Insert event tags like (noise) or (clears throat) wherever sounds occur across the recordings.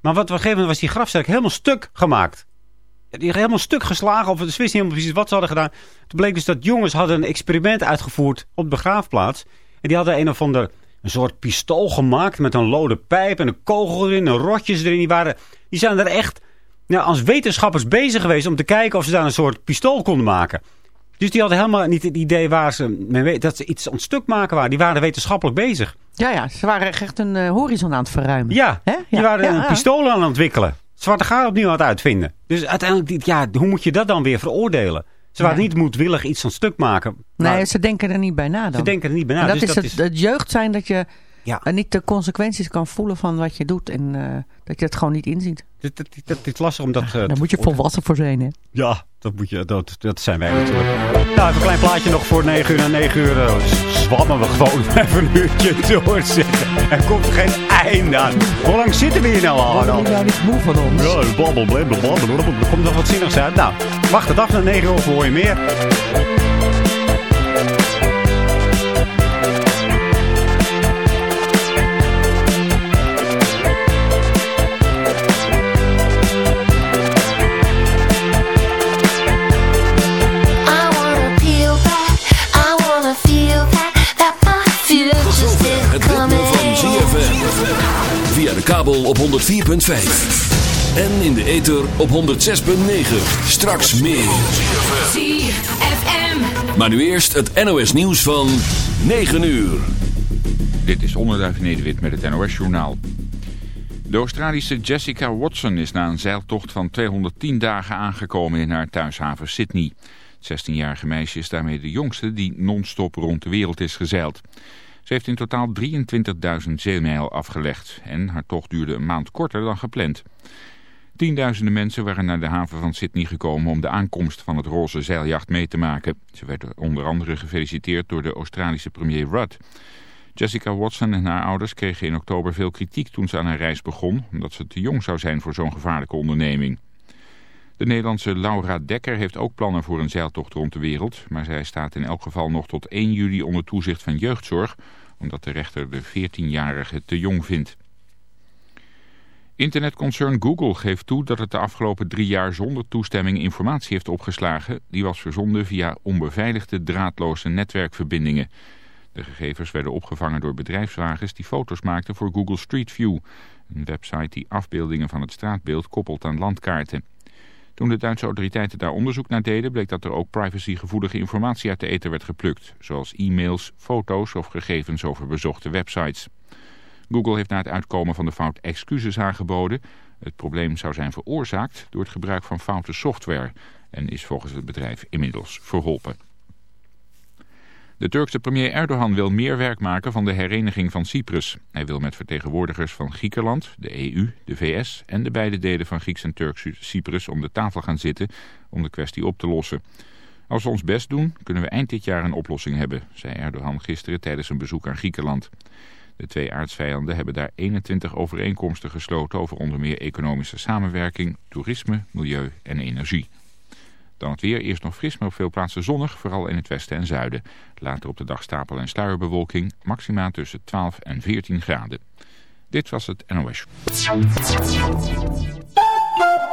Maar wat op een gegeven moment was die grafzerk helemaal stuk gemaakt. Die helemaal stuk geslagen. Of de wist niet helemaal precies wat ze hadden gedaan. Toen bleek dus dat jongens hadden een experiment uitgevoerd op de begraafplaats. En die hadden een of ander een soort pistool gemaakt met een lode pijp en een kogel erin en rotjes erin. Die, waren, die zijn er echt ja, als wetenschappers bezig geweest om te kijken of ze daar een soort pistool konden maken. Dus die hadden helemaal niet het idee waar ze, dat ze iets aan stuk maken waren. Die waren wetenschappelijk bezig. Ja, ja ze waren echt een uh, horizon aan het verruimen. Ja, Hè? die waren ja, een ja. pistool aan het ontwikkelen. Zwarte gaar opnieuw aan het uitvinden. Dus uiteindelijk, ja, hoe moet je dat dan weer veroordelen? Ze waren niet moedwillig iets aan stuk maken. Nee, ze denken er niet bij na dan. ze denken er niet bij na. En dat dus is dat het, is, het jeugd zijn dat je ja, eh, niet de consequenties kan voelen van wat je doet. En eh, dat je het gewoon niet inziet. dat, dat, dat, het is lastig om dat... eh, Daar moet je volwassen voor zijn, hè? Ja, dat, moet je, dat, dat zijn wij natuurlijk. Nou, even een klein plaatje nog voor 9 uur. Na 9 uur uh, zwammen we gewoon (laughs) even een uurtje doorzitten. Er komt geen einde aan. Hoe lang zitten we hier nou al? ben je nou niet moe van ons? Ja, blablabla, blablabla. Er komt nog wat zinnigs uit. Nou, wacht het af. Na 9 uur hoor je meer. Kabel op 104.5. En in de ether op 106.9. Straks meer. ZFM. Maar nu eerst het NOS nieuws van 9 uur. Dit is Onderduif Nederwit met het NOS-journaal. De Australische Jessica Watson is na een zeiltocht van 210 dagen aangekomen in haar thuishaven Sydney. Het 16-jarige meisje is daarmee de jongste die non-stop rond de wereld is gezeild. Ze heeft in totaal 23.000 zeemijl afgelegd en haar tocht duurde een maand korter dan gepland. Tienduizenden mensen waren naar de haven van Sydney gekomen om de aankomst van het roze zeiljacht mee te maken. Ze werden onder andere gefeliciteerd door de Australische premier Rudd. Jessica Watson en haar ouders kregen in oktober veel kritiek toen ze aan haar reis begon, omdat ze te jong zou zijn voor zo'n gevaarlijke onderneming. De Nederlandse Laura Dekker heeft ook plannen voor een zeiltocht rond de wereld, maar zij staat in elk geval nog tot 1 juli onder toezicht van jeugdzorg, omdat de rechter de 14-jarige te jong vindt. Internetconcern Google geeft toe dat het de afgelopen drie jaar zonder toestemming informatie heeft opgeslagen. Die was verzonden via onbeveiligde draadloze netwerkverbindingen. De gegevens werden opgevangen door bedrijfswagens die foto's maakten voor Google Street View. Een website die afbeeldingen van het straatbeeld koppelt aan landkaarten. Toen de Duitse autoriteiten daar onderzoek naar deden... bleek dat er ook privacygevoelige informatie uit de ether werd geplukt. Zoals e-mails, foto's of gegevens over bezochte websites. Google heeft na het uitkomen van de fout excuses aangeboden. Het probleem zou zijn veroorzaakt door het gebruik van foute software... en is volgens het bedrijf inmiddels verholpen. De Turkse premier Erdogan wil meer werk maken van de hereniging van Cyprus. Hij wil met vertegenwoordigers van Griekenland, de EU, de VS en de beide delen van Grieks en Turks Cyprus om de tafel gaan zitten om de kwestie op te lossen. Als we ons best doen, kunnen we eind dit jaar een oplossing hebben, zei Erdogan gisteren tijdens een bezoek aan Griekenland. De twee aardsvijanden hebben daar 21 overeenkomsten gesloten over onder meer economische samenwerking, toerisme, milieu en energie. Dan het weer, eerst nog fris, maar op veel plaatsen zonnig, vooral in het westen en zuiden. Later op de dag stapel- en sluierbewolking, maxima tussen 12 en 14 graden. Dit was het NOS.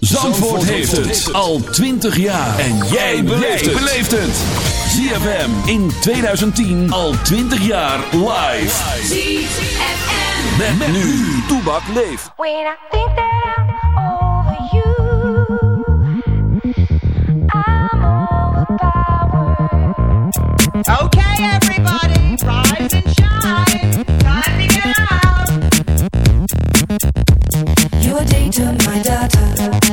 Zandvoort, heeft het. al 20 jaar. En jij beleeft het. ZFM in 2010 al 20 jaar live. ZFM. Met, met nu. Toebak leeft. When I think that I'm over you, I'm overpowered. Okay, everybody, rise and shine. Time to get out. Your data, my data.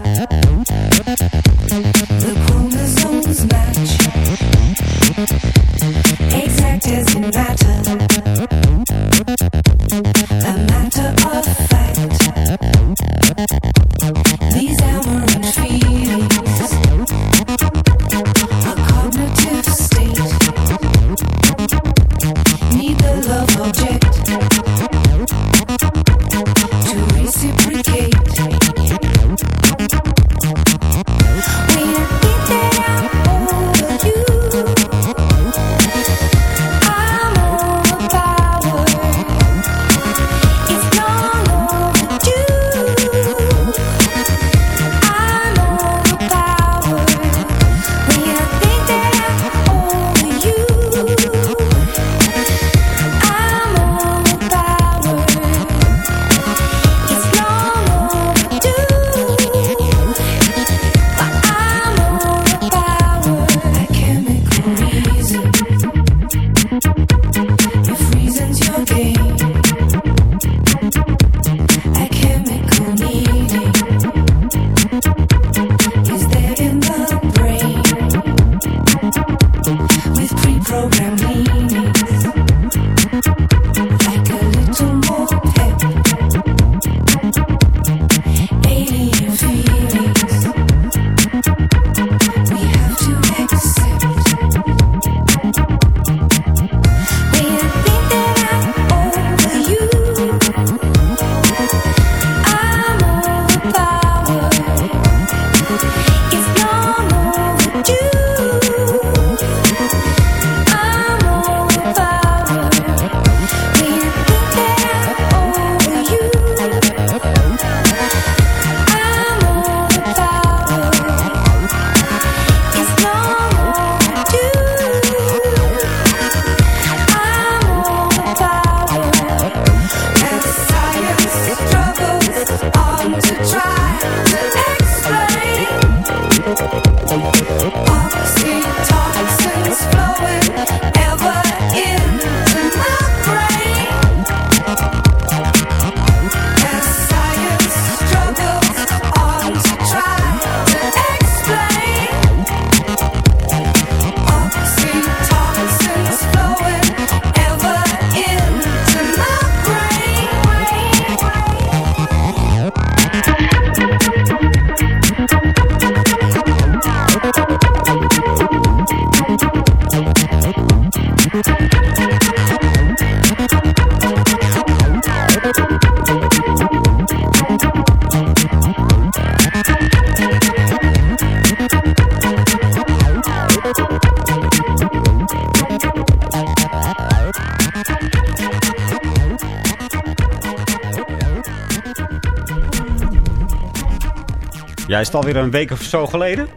Is het alweer een week of zo geleden?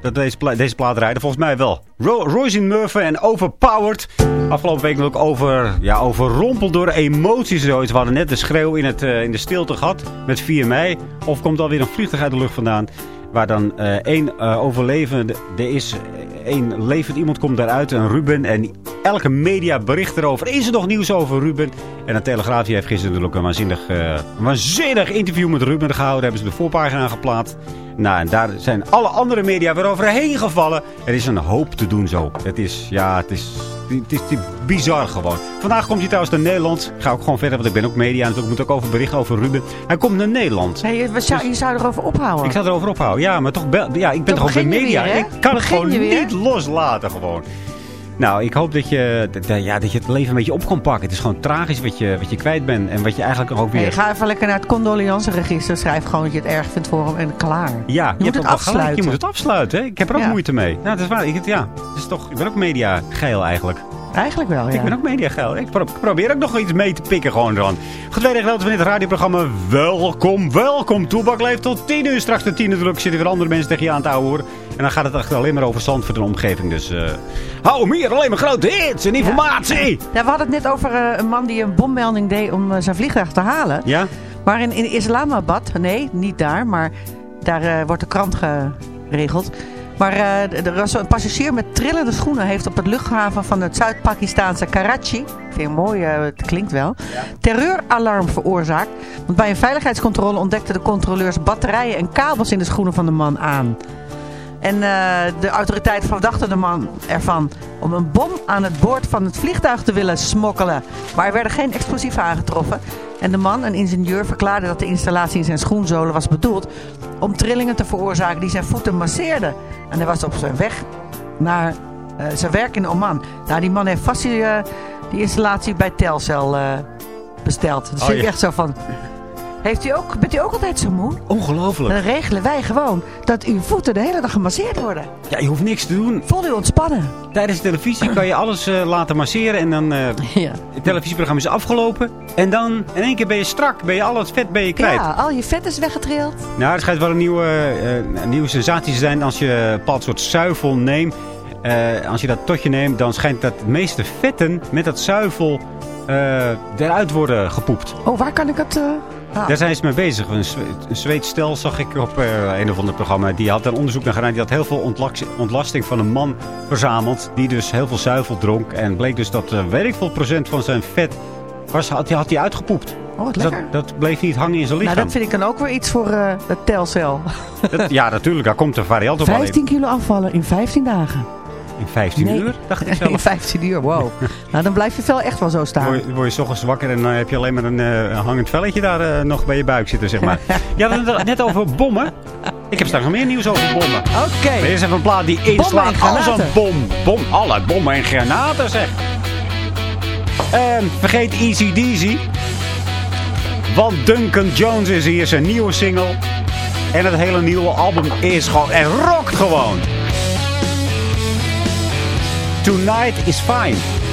Dat deze, deze plaat rijden? Volgens mij wel. Ro Royce Murphy en Overpowered. Afgelopen week ook over, ja, overrompeld door emoties zoiets. We hadden net de schreeuw in, het, eh, in de stilte gehad met 4 mei. Of komt alweer een vliegtuig uit de lucht vandaan. Waar dan eh, één eh, overlevende, er is één levend iemand komt daaruit, een Ruben. En elke media bericht erover. Is er nog nieuws over Ruben? En de Telegraaf heeft gisteren natuurlijk een waanzinnig, eh, een waanzinnig interview met Ruben gehouden. Hebben ze de voorpagina geplaatst. Nou, en daar zijn alle andere media weer overheen gevallen. Er is een hoop te doen zo. Het is, ja, het is, het is, het is bizar gewoon. Vandaag komt hij trouwens naar Nederland. Ik ga ook gewoon verder, want ik ben ook media. En ik moet ook over berichten over Ruben. Hij komt naar Nederland. Hey, wat zou, je zou erover ophouden. Ik zou erover ophouden. Ja, maar toch, ja, ik ben toch ook je media. weer, ik kan het gewoon je niet loslaten gewoon. Nou, ik hoop dat je, ja, dat je het leven een beetje op kan pakken. Het is gewoon tragisch wat je, wat je kwijt bent. En wat je eigenlijk ook weer... Hey, ga even lekker naar het condoleanceregister. Schrijf gewoon dat je het erg vindt voor hem en klaar. Ja, je, moet het afsluiten. Je moet het afsluiten. Hè? Ik heb er ook Ja. moeite mee. Ja, dat is waar. Ik, het- ja, het is toch, ik ben ook media geil eigenlijk. Eigenlijk wel, ja. Ik ben ook mediageil. Ik pro- probeer ook nog iets mee te pikken gewoon dan. Tweede gedeelte van dit radioprogramma. Welkom, welkom. Toebak leeft tot 10 uur. Straks de 10 uur zitten weer andere mensen tegen je aan het ouwe horen. En dan gaat het echt alleen maar over Zandvoort en de omgeving. Dus eh hou hem hier. Alleen maar grote hits en informatie. Ja, we hadden het net over eh, een man die een bommelding deed om eh, zijn vliegtuig te halen. Ja? Maar in, in Islamabad, nee, niet daar, maar daar wordt de krant geregeld. Maar eh, er een passagier met trillende schoenen heeft op het luchthaven van het Zuid-Pakistaanse Karachi, vind je mooi, eh, het klinkt wel, terreuralarm veroorzaakt. Want bij een veiligheidscontrole ontdekten de controleurs batterijen en kabels in de schoenen van de man aan. En eh, de autoriteit verdachte de man ervan om een bom aan het boord van het vliegtuig te willen smokkelen. Maar er werden geen explosieven aangetroffen. En de man, een ingenieur, verklaarde dat de installatie in zijn schoenzolen was bedoeld om trillingen te veroorzaken die zijn voeten masseerden. En hij was op zijn weg naar eh, zijn werk in Oman. Nou, die man heeft vast die, eh, die installatie bij Telcel besteld. Dus Oh, ik echt zo van... Heeft u ook, bent u ook altijd zo moe? Ongelooflijk. Dan regelen wij gewoon dat uw voeten de hele dag gemasseerd worden. Ja, je hoeft niks te doen. Voel u ontspannen. Tijdens de televisie kan je alles eh, laten masseren. En dan eh (laughs) Ja. het televisieprogramma is afgelopen. En dan in één keer ben je strak. Ben je al het vet ben je kwijt. Ja, al je vet is weggetrild. Nou, het schijnt wel een nieuwe, eh, een nieuwe sensatie te zijn als je een bepaald soort zuivel neemt. Als je dat tot je neemt, dan schijnt dat de meeste vetten met dat zuivel eruit worden gepoept. Oh, waar kan ik het... halen? Daar zijn ze mee bezig. Een, een Zweeds stel zag ik op eh, een of ander programma. Die had een onderzoek naar gedaan. Die had heel veel ontlasting van een man verzameld. Die dus heel veel zuivel dronk. En bleek dus dat, eh, weet ik veel procent van zijn vet... Was, had, hij had hij uitgepoept. Oh, wat Dus lekker. dat, dat bleef niet hangen in zijn nou, lichaam. dat vind ik dan ook weer iets voor eh het telcel. Dat- ja, natuurlijk. Daar komt een variant op. alleen. 15 kilo afvallen in 15 dagen. In 15 Nee. uur, dacht ik (laughs) in zelf. 15 uur, wow. (laughs) nou, dan blijft je vel echt wel zo staan. Word je, word je 's ochtends wakker en dan heb je alleen maar een eh, hangend velletje daar eh, nog bij je buik zitten, zeg maar. (laughs) Je had het net over bommen. Ik heb straks nog meer nieuws over bommen. Oké. Er is even een plaat die inslaat als een bom. Bom, alle bommen en granaten, zeg. En vergeet Easy Deasy. Want Duncan Jones is hier, zijn nieuwe single. En het hele nieuwe album is gewoon... En rockt gewoon. Tonight is fine.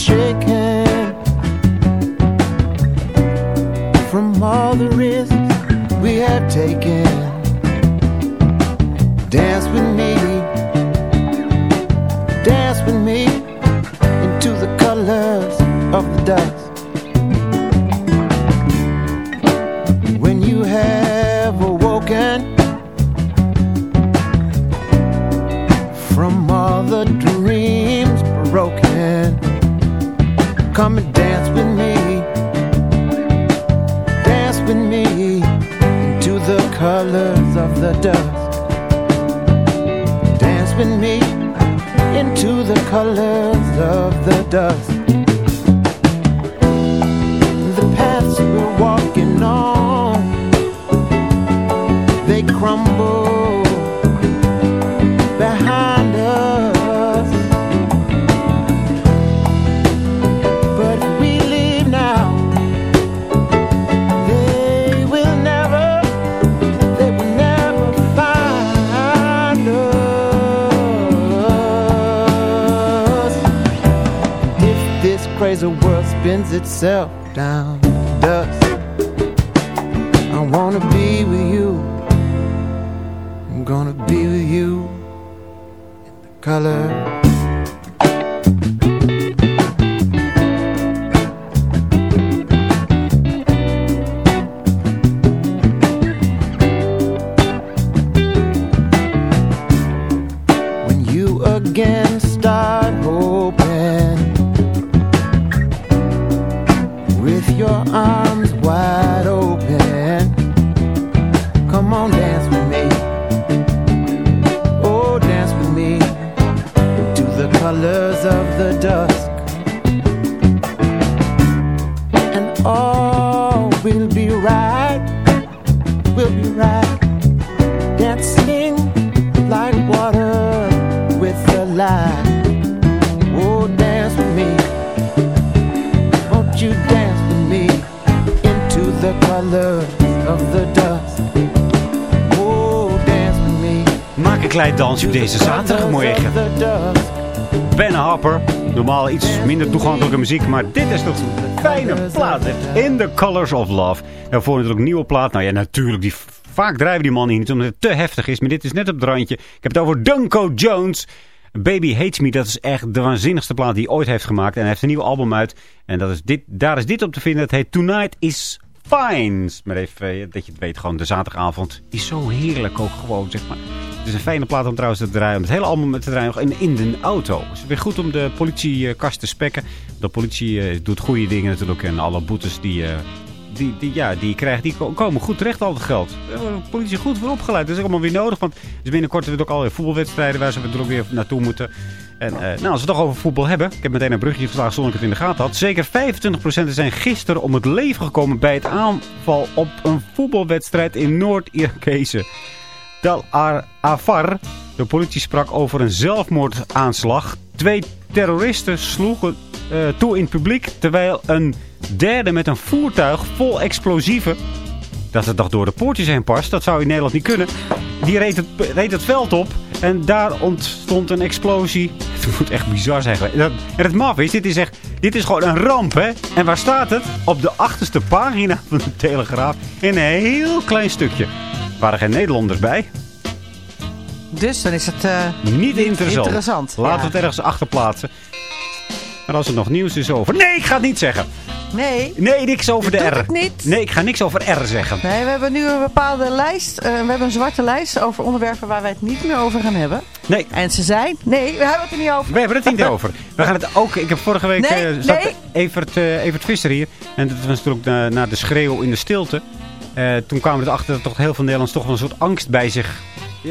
shaken from all the risks we have taken. Dust. Dance with me into the colors of the dust. myself. Come on, dance with Dansje op deze zaterdagmorgen. Ben Harper. Normaal iets minder toegankelijke muziek. Maar dit is toch een fijne plaat. In the Colors of Love. Daarvoor natuurlijk nieuwe plaat. Nou ja, natuurlijk. Die, vaak drijven die man hier niet omdat het te heftig is. Maar dit is net op het randje. Ik heb het over Dunco Jones. Baby Hates Me. Dat is echt de waanzinnigste plaat die hij ooit heeft gemaakt. En hij heeft een nieuw album uit. En dat is dit, daar is dit op te vinden. Het heet Tonight is Fine. Maar even eh, dat je het weet. Gewoon de zaterdagavond is zo heerlijk ook gewoon. Zeg maar. Het is een fijne plaat om trouwens te draaien. Om het hele album te draaien nog in, in de auto. Het is weer goed om de politiekast te spekken. De politie eh, doet goede dingen natuurlijk. En alle boetes die, eh, die, die, ja, die je krijgt, die ko- komen goed terecht al het geld. De politie goed voor opgeleid. Dat is allemaal weer nodig. Want binnenkort hebben we ook alweer voetbalwedstrijden waar ze er ook weer naartoe moeten. En eh, nou, als we het toch over voetbal hebben. Ik heb meteen een brugje geslagen zonder ik het in de gaten had. Zeker 25% zijn gisteren om het leven gekomen bij het aanval op een voetbalwedstrijd in Noord-Irakezen. Dal Ar Afar. De politie sprak over een zelfmoordaanslag. Twee terroristen sloegen eh, toe in het publiek... terwijl een derde met een voertuig vol explosieven... dat het toch door de poortjes heen past, dat zou in Nederland niet kunnen... die reed het, reed het veld op en daar ontstond een explosie. Het moet echt bizar zijn geweest. En het maf is, dit is, echt, dit is gewoon een ramp, hè? En waar staat het? Op de achterste pagina van de Telegraaf. In een heel klein stukje. Er waren geen Nederlanders bij. Dus dan is het eh, Niet interessant. interessant. Laten we Ja. het ergens achterplaatsen. Maar als er nog nieuws is over... Nee, ik ga het niet zeggen. Nee. Nee, niks over de R. niet. Nee, ik ga niks over R zeggen. Nee, we hebben nu een bepaalde lijst. eh, we hebben een zwarte lijst over onderwerpen waar wij het niet meer over gaan hebben. Nee. En ze zijn... Nee, we hebben het er niet over. We hebben het niet over. We gaan het ook... Ik heb vorige week... Nee, eh, zat nee. Evert, eh, Evert Visser hier. En dat was natuurlijk na, na de schreeuw in de stilte. Toen kwamen we erachter dat toch heel veel Nederlanders toch wel een soort angst bij, zich,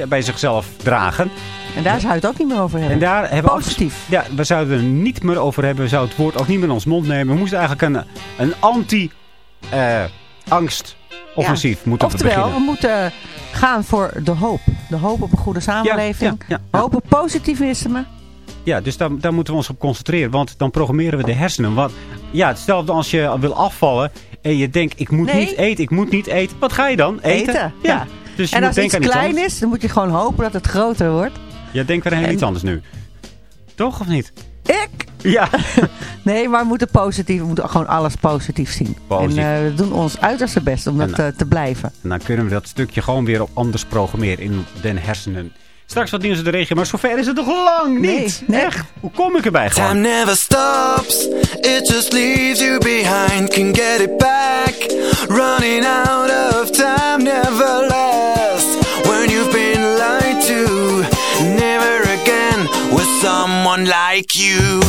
bij zichzelf dragen. En daar zou je het ook niet meer over hebben. En daar hebben we Positief. ja, we zouden er niet meer over hebben. We zouden het woord ook niet meer in ons mond nemen. We moesten eigenlijk een, een anti-angst-offensief Ja. moeten Oftewel, beginnen. we moeten gaan voor de hoop. De hoop op een goede samenleving. ja, ja. Hoop op positivisme. Ja, dus daar, daar moeten we ons op concentreren. Want dan programmeren we de hersenen. Want ja, hetzelfde als je wil afvallen. En je denkt, ik moet Nee. niet eten, ik moet niet eten. Wat ga je dan? Eten? Eten. Ja. Dus en als iets klein is, dan moet je gewoon hopen dat het groter wordt. Ja, denk weer En- iets anders nu. Toch of niet? Ik? Ja. (laughs) Nee, maar we moeten positief, we moeten gewoon alles positief zien. Positief. En eh, we doen ons uiterste best om dat eh, te blijven. En dan kunnen we dat stukje gewoon weer op anders programmeren in den hersenen. Straks wat nieuws uit de regio, maar zover is het nog lang niet. Nee, nee. Echt. Hoe kom ik erbij Time gewoon? never stops, it just leaves you behind. Can get it back, running out of time never lasts. When you've been lied to, never again with someone like you.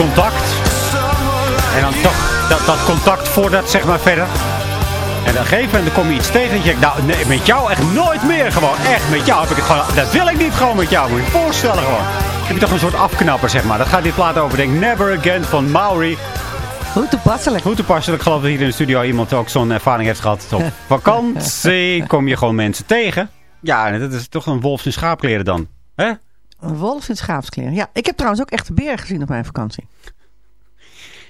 Contact. En dan toch dat, dat contact voordat zeg maar verder. En dan gegeven moment dan kom je iets tegen. En je denkt, nou nee, met jou echt nooit meer gewoon. Echt met jou heb ik het gewoon. Dat wil ik niet gewoon met jou. Moet je je voorstellen gewoon. Dan heb je toch een soort afknapper zeg maar. Dat gaat dit plaat over. Denk Never Again van Maori. Hoe toepasselijk. Hoe toepasselijk. Ik geloof dat hier in de studio iemand ook zo'n ervaring heeft gehad. Op (laughs) vakantie kom je gewoon mensen tegen. Ja, en dat is toch een wolf in schaapkleren dan. Hè? Een wolf in schaapskleren. Ja, ik heb trouwens ook echte beren gezien op mijn vakantie.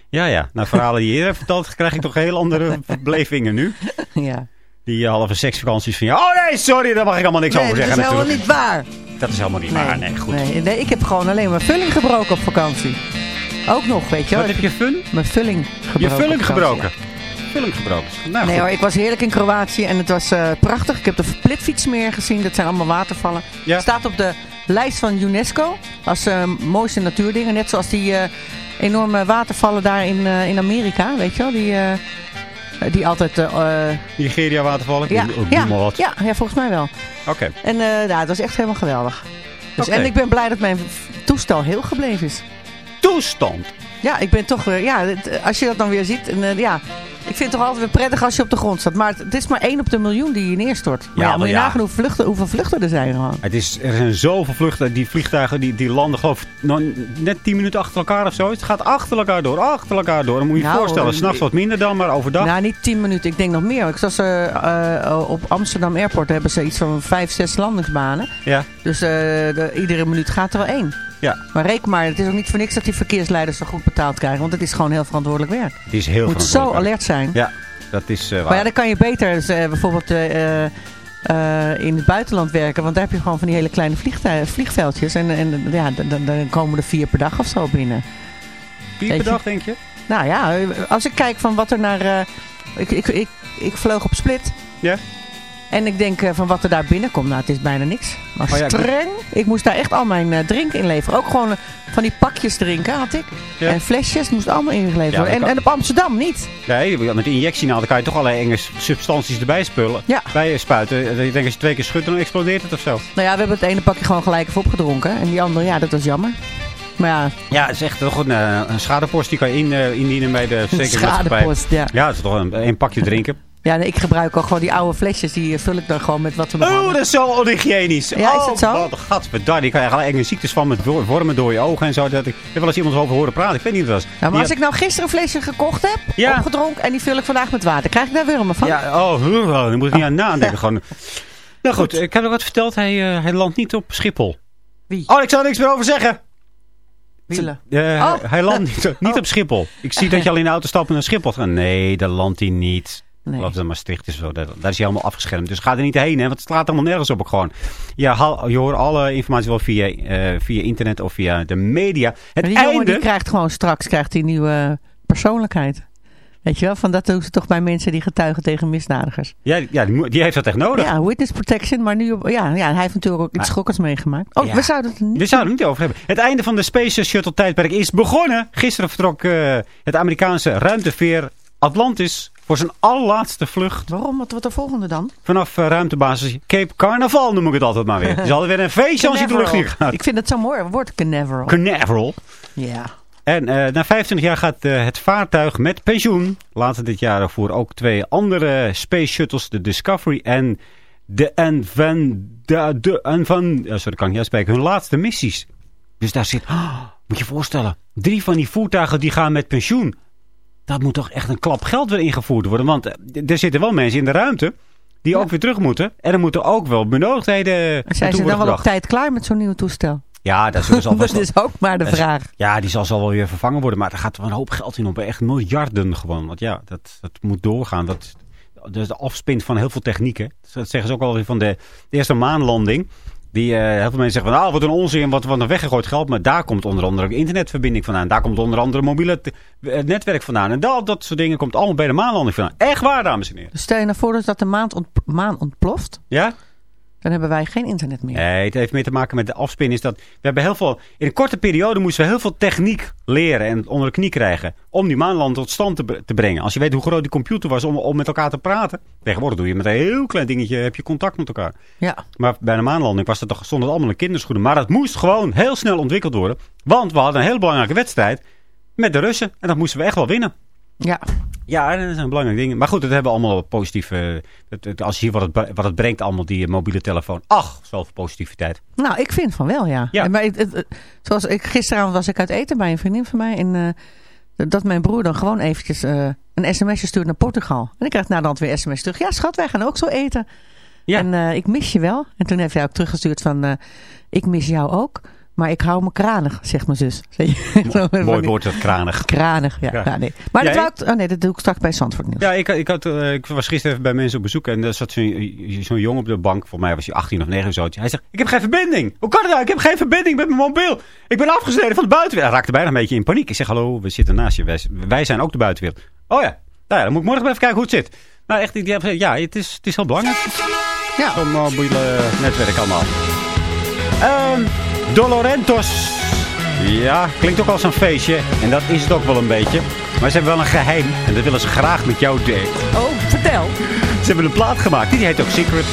Ja, ja. Nou, verhalen die je hebt verteld, krijg ik toch heel andere (laughs) belevingen nu. Ja. Die eh, halve seksvakanties van je. Oh nee, sorry, daar mag ik allemaal niks Nee, over dat is zeggen helemaal natuurlijk. niet waar. Dat is helemaal niet waar. Nee, goed. Nee, nee, ik heb gewoon alleen mijn vulling gebroken op vakantie. Ook nog, weet je wel. Wat heb je fun? Mijn vulling gebroken. Je vulling gebroken. Vulling gebroken. Nou, Nee goed. hoor, ik was heerlijk in Kroatië en het was eh, prachtig. Ik heb de Splitfietsmeer gezien, dat zijn allemaal watervallen. Ja. Staat op de lijst van UNESCO als eh, mooiste natuurdingen. Net zoals die eh, enorme watervallen daar in, eh, in Amerika, weet je wel. Die, eh, die altijd... Nigeria watervallen. Ja, ja, noem maar wat. ja, ja, volgens mij wel. Oké. En eh ja, het was echt helemaal geweldig. Dus. En ik ben blij dat mijn toestel heel gebleven is. Toestand. Ja, ik ben toch weer... Ja, als je dat dan weer ziet... En, eh, ja, ik vind het toch altijd weer prettig als je op de grond staat. Maar het, is maar één op de miljoen die je neerstort. Maar Ja, je ja. nagaan hoeveel vluchten, hoeveel vluchten er zijn gewoon. Het is, er zijn zoveel vluchten. Die vliegtuigen die, die landen geloof nog net 10 minuten achter elkaar of zo. Het gaat achter elkaar door, achter elkaar door. Dan moet je je Nou, voorstellen. eh, S'nachts wat minder dan, maar overdag. Nou, niet 10 minuten. Ik denk nog meer. Ik zag ze eh, op Amsterdam Airport hebben ze iets van 5, 6 landingsbanen. Ja. Dus eh, de- iedere minuut gaat er wel één. Ja. Maar reken maar, het is ook niet voor niks dat die verkeersleiders zo goed betaald krijgen. Want het is gewoon heel verantwoordelijk werk. Het is heel Je moet zo alert zijn. Ja, dat is eh, waar. Maar ja, dan kan je beter dus, eh, bijvoorbeeld eh, eh, eh, in het buitenland werken. Want daar heb je gewoon van die hele kleine vliegveldjes. En, en ja, dan, komen er vier per dag of zo binnen. Vier weet per je. dag, denk je? Nou ja, als ik kijk van wat er naar... eh, ik, ik, ik, ik vloog op Split. Ja. En ik denk eh, van wat er daar binnenkomt, nou het is bijna niks. Maar Oh ja, streng. Ik moest daar echt al mijn eh, drink inleveren. Ook gewoon eh, van die pakjes drinken had ik. Ja. En flesjes moest allemaal ingeleverd worden. En, kan- en op Amsterdam niet. Nee, met de injectienaald kan je toch allerlei enge substanties erbij spullen. Ja. Bij spuiten. Ik denk als je twee keer schudt, dan explodeert het of zo. Nou ja, we hebben het ene pakje gewoon gelijk even opgedronken. En die andere, ja, dat was jammer. Maar ja, Ja, het is echt toch een, eh, een schadepost die kan je in, indienen bij de verzekeringsmaatschappij. schadepost, ja. Ja, het is toch een, een pakje drinken. Ja, nee, ik gebruik ook gewoon die oude flesjes. Die eh, vul ik dan gewoon met wat we nog Oh, dat is zo onhygiënisch. Ja, is oh, dat zo? Een gadverdarrie. Kan je allerlei ziektes van met wor- wormen door je ogen en zo. Dat ik, ik heb wel eens iemand over horen praten. Ik weet niet wat het was. Ja, maar Die als ik nou gisteren een flesje gekocht heb, Ja. opgedronken en die vul ik vandaag met water, krijg ik daar wurmen van? Ja, oh, oh, daar moet ik niet aan nadenken. (laughs) Gewoon. Nou goed, ik heb nog wat verteld. Hij, eh, hij landt niet op Schiphol. Wie? Oh, ik zal er niks meer over zeggen. Eh, Oh. hij- landt (laughs) niet, niet Oh. op Schiphol. Ik zie dat je (laughs) al in de auto stapt naar Schiphol gaat. Nee, daar landt hij niet. Nee. Geloof dat Maastricht is zo. Daar, daar is hij helemaal afgeschermd. Dus ga er niet heen, hè, want het slaat helemaal nergens op ook gewoon. Ja, haal- je hoort alle informatie wel via, eh, via internet of via de media. Het die jongen einde... die krijgt gewoon straks krijgt die nieuwe persoonlijkheid. Weet je wel, van dat doen ze toch bij mensen die getuigen tegen misdadigers. Ja, ja die, heeft dat echt nodig. Ja, witness protection, maar nu op, ja, ja, hij heeft natuurlijk ook iets schokkends meegemaakt. Oh, Ja. we zouden het niet We zouden het niet over hebben. Het einde van de Space Shuttle tijdperk is begonnen. Gisteren vertrok eh, het Amerikaanse ruimteveer Atlantis voor zijn allerlaatste vlucht Waarom? Wat wordt de volgende dan? vanaf eh, ruimtebasis Cape Carnaval noem ik het altijd maar weer. Ze hadden weer een feestje als je de lucht in gaat. Ik vind het zo mooi, het woord canaveral. Canaveral. ja. En eh, na 25 jaar gaat eh, het vaartuig met pensioen. Later dit jaar voor ook twee andere space shuttles. De Discovery en de Envan... De, de Envan... ja, sorry, kan ik niet uitspreken. Hun laatste missies. Dus daar zit... (gasps) moet je je voorstellen. Drie van die voertuigen die gaan met pensioen. Dat moet toch echt een klap geld weer ingevoerd worden. Want eh, er zitten wel mensen in de ruimte... Die ook weer terug moeten. En er moeten ook wel benodigdheden Zijn ze dan wel op tijd klaar met zo'n nieuw toestel? Ja, dat ze alvast... (laughs) Dat is ook maar de is- vraag. Ja, die zal, zal wel weer vervangen worden. Maar er gaat wel een hoop geld in op. Echt miljarden gewoon. Want ja, dat, dat moet doorgaan. Dat, dat is de afspint van heel veel technieken. Dat zeggen ze ook alweer van de, de eerste maanlanding. Die, eh, heel veel mensen zeggen van, ah, wat een onzin, wat, wat een weggegooid geld. Maar daar komt onder andere ook internetverbinding vandaan. Daar komt onder andere mobiele eh, netwerk vandaan. En dat, dat soort dingen komt allemaal bij de maanlanding vandaan. Echt waar, dames en heren. Dus stel je nou voor dat de maan, ont- maan ontploft. Ja? Dan hebben wij geen internet meer. Nee, het heeft meer te maken met de afspin. Is dat we hebben heel veel. In een korte periode moesten we heel veel techniek leren en onder de knie krijgen. Om die maanland tot stand te, bre- te brengen. Als je weet hoe groot die computer was om, om met elkaar te praten. Tegenwoordig doe je met een heel klein dingetje heb je contact met elkaar. Ja. Maar bij de maanlanding was het toch, stond het allemaal in kinderschoenen. Maar het moest gewoon heel snel ontwikkeld worden. Want we hadden een hele belangrijke wedstrijd met de Russen. En dat moesten we echt wel winnen. Ja. Ja, dat zijn belangrijke dingen. Maar goed, dat hebben we allemaal het- het- als je ziet wat het, wat het brengt, allemaal die mobiele telefoon. Ach, zoveel positiviteit. Nou, ik vind van wel, ja. Ja. Maar het- zoals ik, gisteravond was ik uit eten bij een vriendin van mij. En eh, dat mijn broer dan gewoon eventjes eh, een sms'je stuurt naar Portugal. En ik krijg naderhand weer sms terug. Ja, schat, wij gaan ook zo eten. Ja. En eh, ik mis je wel. En toen heeft hij ook teruggestuurd van... ik mis jou ook, maar ik hou me kranig, zegt mijn zus. Zo (laughs) Mooi woord, dat kranig. Kranig, ja. Ja. ja. nee. Maar dat ik, oh nee, dat doe ik straks bij Zandvoort Nieuws. Ja, ik, ik, had, eh, ik was gisteren even bij mensen op bezoek en er zat zo'n zo'n jongen op de bank. Voor mij was hij 18 of 9 of zo. Hij zegt, ik heb geen verbinding. Hoe kan het nou? Ik heb geen verbinding met mijn mobiel. Ik ben afgesneden van de buitenwereld. Hij raakte bijna een beetje in paniek. Ik zeg, hallo, we zitten naast je. Wij, wij zijn ook de buitenwereld. Oh ja, nou ja, dan moet ik morgen even kijken hoe het zit. Nou echt, ja, het is, het is heel belangrijk. Ja. Zo'n mobiele netwerk allemaal. Ehm Dolorentos. Ja, klinkt ook als een feestje. En dat is het ook wel een beetje. Maar ze hebben wel een geheim. En dat willen ze graag met jou delen. Oh, vertel. Ze hebben een plaat gemaakt. Die heet ook Secret.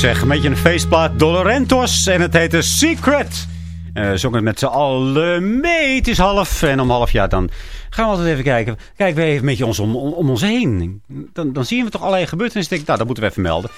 Zeg. Een beetje een feestplaat. Dolorentos. En het heet The Secret. Eh zong het met z'n allen mee. Het is half. En om half jaar dan gaan we altijd even kijken. Kijken we even een beetje ons, om, om, ons heen. Dan, dan zien we toch allerlei gebeurtenissen. Ik denk, nou, dat moeten we even melden.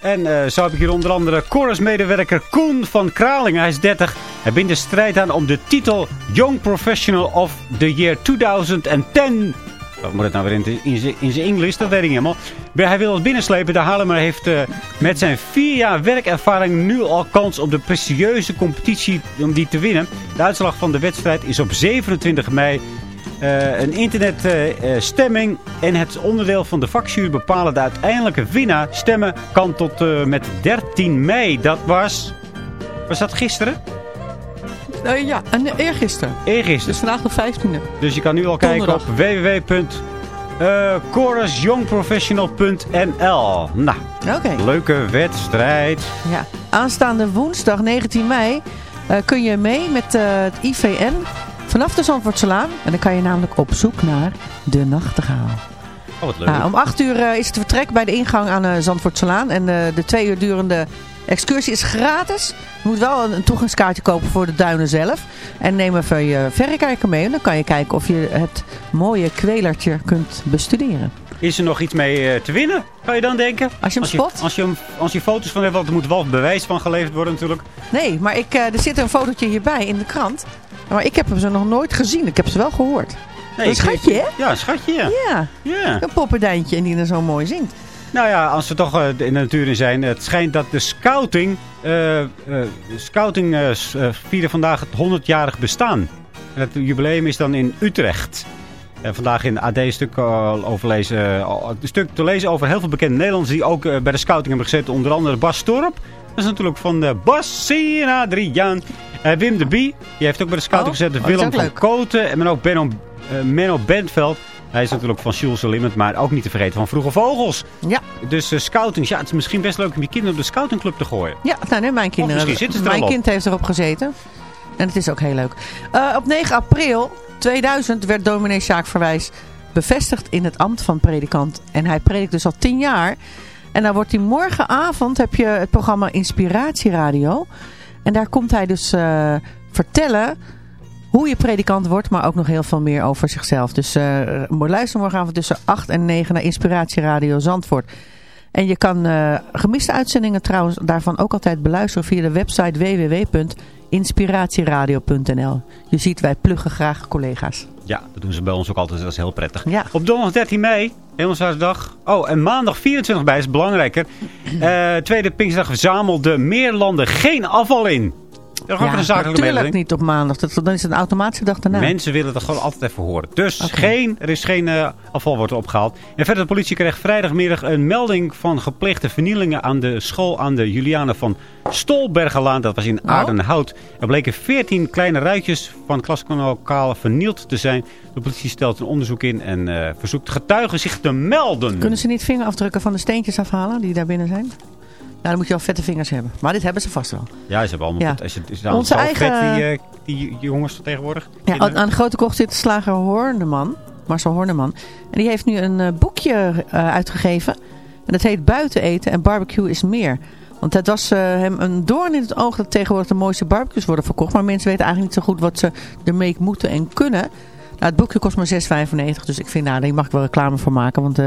En eh, zo heb ik hier onder andere chorusmedewerker Koen van Kralingen. Hij is 30. Hij bindt de strijd aan om de titel Young Professional of the Year 2010 wat moet het nou weer in, in, zijn- Engels? Dat weet ik helemaal. Hij wil het binnenslepen. De Haarlemmer heeft eh, met zijn vier jaar werkervaring nu al kans op de prestigieuze competitie om die te winnen. De uitslag van de wedstrijd is op 27 mei. Eh, een internetstemming en het onderdeel van de vakjury bepalen de uiteindelijke winnaar. Stemmen kan tot eh, met 13 mei. Dat was... Was dat gisteren? Eh, ja, en uh, eergisteren. Eergisteren. Dus vandaag de 15e. Dus je kan nu al kijken op www.chorusyoungprofessional.nl Nou, Oké. leuke wedstrijd. Ja. Aanstaande woensdag 19 mei eh, kun je mee met eh, het IVN vanaf de Zandvoortselaan. En dan kan je namelijk op zoek naar de nachtegaal. Oh, wat leuk. Nou, om 8 uur eh, is het vertrek bij de ingang aan de Zandvoortselaan. En eh, de twee uur durende excursie is gratis. Je moet wel een, een toegangskaartje kopen voor de duinen zelf. En neem even je verrekijker mee. En dan kan je kijken of je het mooie kwelertje kunt bestuderen. Is er nog iets mee eh, te winnen, kan je dan denken? Als je hem spot? Als je, hem- als je foto's van hebt, want er moet wel bewijs van geleverd worden natuurlijk. Nee, maar ik, eh, er zit een fotootje hierbij in de krant. Maar ik heb ze nog nooit gezien. Ik heb ze wel gehoord. Nee, een schatje, hè? Ja, een schatje, ja. Ja, Ja. een poppendijntje en die er zo mooi zingt. Nou ja, als we toch eh, in de natuur in zijn. Het schijnt dat de scouting... de scouting eh, vieren vandaag het 100-jarig bestaan. En het jubileum is dan in Utrecht. En vandaag in de AD stuk, overlezen, eh, een stuk te lezen over heel veel bekende Nederlanders... die ook bij de scouting hebben gezeten. Onder andere Bas Storp. Dat is natuurlijk van uh, Bas Adriaan. Wim de Bie, die heeft ook bij de scouting Oh, gezeten. oh, Willem van leuk. Koten. En ook Benno, Menno Bentveld. Hij is natuurlijk van Jules Limit, maar ook niet te vergeten van Vroege Vogels. Ja. Dus eh, scouting, ja, het is misschien best leuk om je kinderen op de scoutingclub te gooien. Ja, nou nee, mijn kinderen. er mijn kind heeft erop gezeten. En het is ook heel leuk. Eh, op 9 april 2000 werd dominee Sjaak Verwijs bevestigd in het ambt van predikant. En hij predikt dus al 10 jaar. En dan wordt hij morgenavond, heb je het programma Inspiratieradio. En daar komt hij dus eh, vertellen hoe je predikant wordt, maar ook nog heel veel meer over zichzelf. Dus eh, luister morgenavond tussen 8 en 9 naar Inspiratieradio Zandvoort. En je kan eh, gemiste uitzendingen trouwens daarvan ook altijd beluisteren via de website www.inspiratieradio.nl. Je ziet, wij pluggen graag collega's. Ja, dat doen ze bij ons ook altijd. Dat is heel prettig. Ja. Op donderdag 13 mei, Hemelvaartsdag. Oh, en maandag 24 mei is belangrijker. Eh, tweede Pinksterdag verzamelde Meerlanden geen afval in. Zakelijke natuurlijk mededeling. niet op maandag. Dat, dan is het een automatische dag daarna. Mensen willen dat gewoon altijd even horen. Dus geen, er is geen eh, afval wordt opgehaald. En verder, de politie kreeg vrijdagmiddag een melding van gepleegde vernielingen aan de school aan de Juliane van Stolbergenlaan. Dat was in Oh. Aardenhout. Er bleken 14 kleine ruitjes van het klaslokaal vernield te zijn. De politie stelt een onderzoek in en eh, verzoekt getuigen zich te melden. Kunnen ze niet vingerafdrukken van de steentjes afhalen die daar binnen zijn? Nou, dan moet je wel vette vingers hebben. Maar dit hebben ze vast wel. Ja, ze hebben allemaal... Ja. Is het, is het nou Onze eigen- vet, die, die jongens tegenwoordig? Ja, aan de grote kocht zit slager Horneman, Marcel Horneman. En die heeft nu een eh, boekje eh, uitgegeven. En dat heet Buiten eten en barbecue is meer. Want het was hem een doorn in het oog dat tegenwoordig de mooiste barbecues worden verkocht. Maar mensen weten eigenlijk niet zo goed wat ze ermee moeten en kunnen. Nou, het boekje kost maar 6,95. Dus ik vind, nou, daar mag ik wel reclame voor maken. Want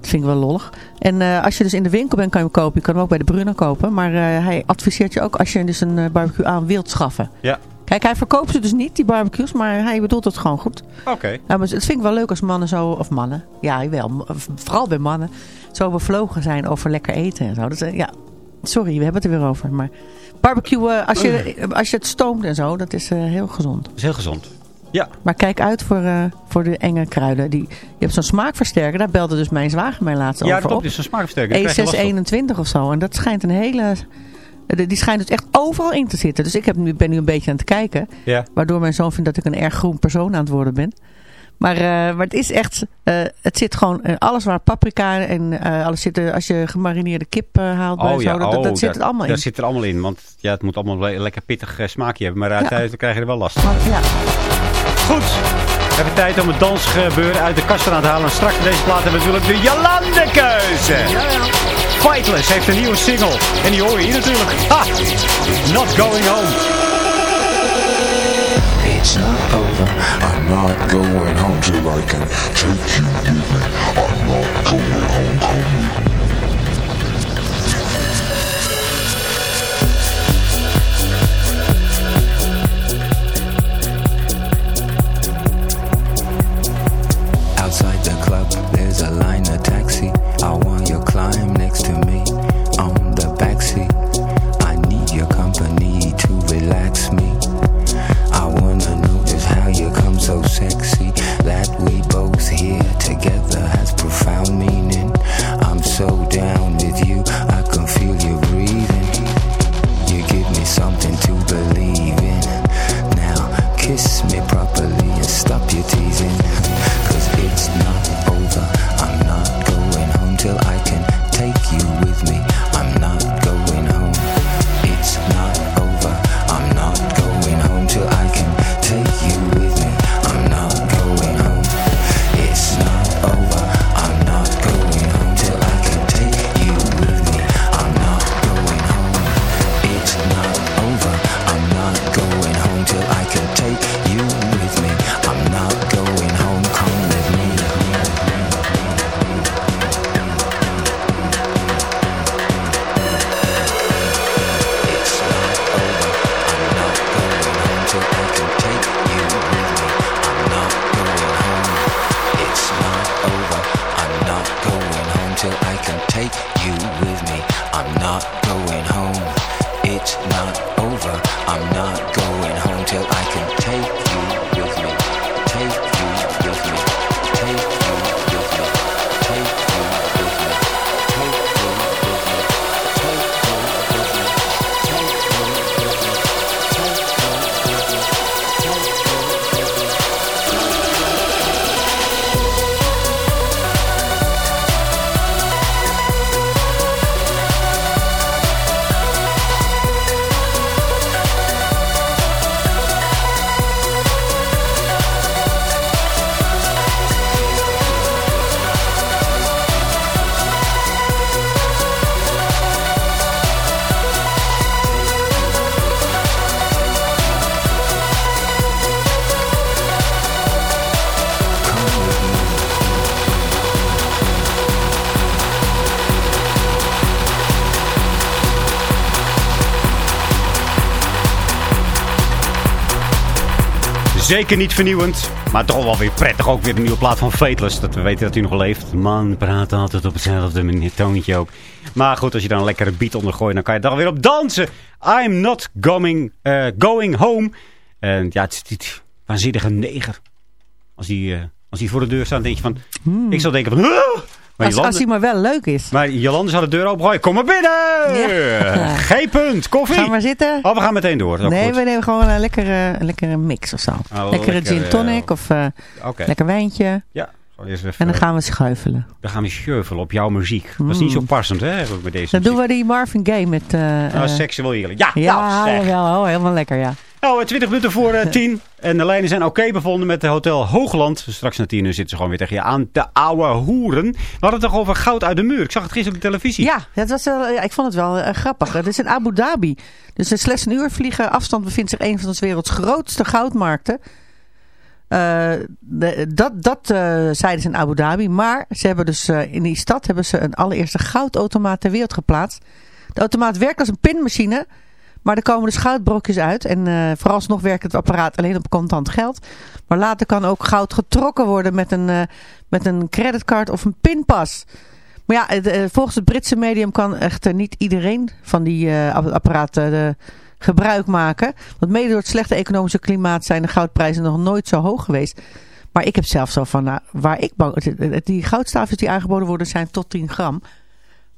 dat vind ik wel lollig. En eh, als je dus in de winkel bent, kan je hem kopen. Je kan hem ook bij de Brunner kopen. Maar eh, hij adviseert je ook als je dus een eh, barbecue aan wilt schaffen. Ja, Kijk, hij verkoopt ze dus niet, die barbecues, maar hij bedoelt het gewoon goed. oké. Ja, maar het vind ik wel leuk als mannen zo, of mannen, ja wel, vooral bij mannen, zo bevlogen zijn over lekker eten en zo. Eh, ja, sorry, we hebben het er weer over. Maar barbecue, als je, (clears throat) als je het stoomt en zo, dat is heel gezond. Dat is heel gezond. Ja. Maar kijk uit voor, eh, voor de enge kruiden. Die, je hebt zo'n smaakversterker, daar belde dus mijn zwager mij laatst Ja, over dat klopt. op. Dus een smaakversterker. daar krijg je last van. E621 of zo. En dat schijnt een hele... de- Die schijnt dus echt overal in te zitten. Dus ik heb nu, ben nu een beetje aan het kijken. Ja. Waardoor mijn zoon vindt dat ik een erg groen persoon aan het worden ben. Maar, eh, maar het is echt... eh, het zit gewoon... eh, alles waar paprika en eh, alles zit... als je gemarineerde kip eh, haalt bij Oh zo, ja, dat, dat, oh, dat zit er allemaal in. Dat zit er allemaal in, want ja, het moet allemaal le- lekker pittig eh, smaakje hebben. Maar uiteindelijk krijg je er wel last van. Ja. Goed, we hebben tijd om het dansgebeuren uit de kast te halen. En straks in deze plaat hebben we natuurlijk de Jolande-keuze. Fightless heeft een nieuwe single. En die hoor je hier natuurlijk. Ha! Not Going Home. It's not over. I'm not going home till I can take you with me. I'm not going home. Climb next to me on the backseat. I need your company to relax me. I wanna know just how you come so sexy. That we both here together you with me. Zeker niet vernieuwend. Maar toch wel weer prettig. Ook weer een nieuwe plaat van Fateless. Dat we weten dat hij nog leeft. Man praat altijd op hetzelfde manier, toontje ook. Maar goed, als je daar een lekkere beat onder gooit, dan kan je daar weer op dansen. I'm not going, eh, going home. En ja, het is dit waanzinnige neger. Als die, eh, als die voor de deur staat, denk je van... Ik zou denken van... "Huh?" Maar Als, als hij maar wel leuk is. maar Jolande zou de deur opengooien. Kom maar binnen! Ja. (laughs) Geen punt. Koffie. Ga maar zitten. Oh, we gaan meteen door. Nee, goed. we nemen gewoon een lekkere, een lekkere mix of zo. Oh, lekkere lekker, gin eh, tonic of eh, Oké. lekker wijntje. Ja. Even- En dan gaan we schuifelen. Dan gaan we schuifelen op jouw muziek. Dat is niet zo passend, hè, met deze Dan doen we die Marvin Gaye met... eh Nou, eh, seksueel heerlijk. Ja, ja, nou, zeg. jawel, oh, helemaal lekker, ja. Nou, eh, 20 minuten voor eh, (laughs) 10. En de lijnen zijn oké bevonden met het Hotel Hoogland. Straks na 10 uur zitten ze gewoon weer tegen je aan. De oude hoeren. We hadden het toch over goud uit de muur. Ik zag het gisteren op de televisie. Ja, dat was wel, ja, ik vond het wel eh, grappig. Het is in Abu Dhabi. Dus in slechts een uur vliegen afstand bevindt zich een van de werelds grootste goudmarkten. Eh, de- dat dat eh, zeiden ze in Abu Dhabi. Maar ze hebben dus eh, in die stad hebben ze een allereerste goudautomaat ter wereld geplaatst. De automaat werkt als een pinmachine. Maar er komen dus goudbrokjes uit. En eh, vooralsnog werkt het apparaat alleen op contant geld. Maar later kan ook goud getrokken worden met een, eh, met een creditcard of een pinpas. Maar ja, eh, volgens het Britse medium kan echter niet iedereen van die app- apparaten gebruik maken. Want mede door het slechte economische klimaat zijn de goudprijzen nog nooit zo hoog geweest. Maar ik heb zelf zo van, nou, waar ik bang... Die goudstaafjes die aangeboden worden zijn tot 10 gram.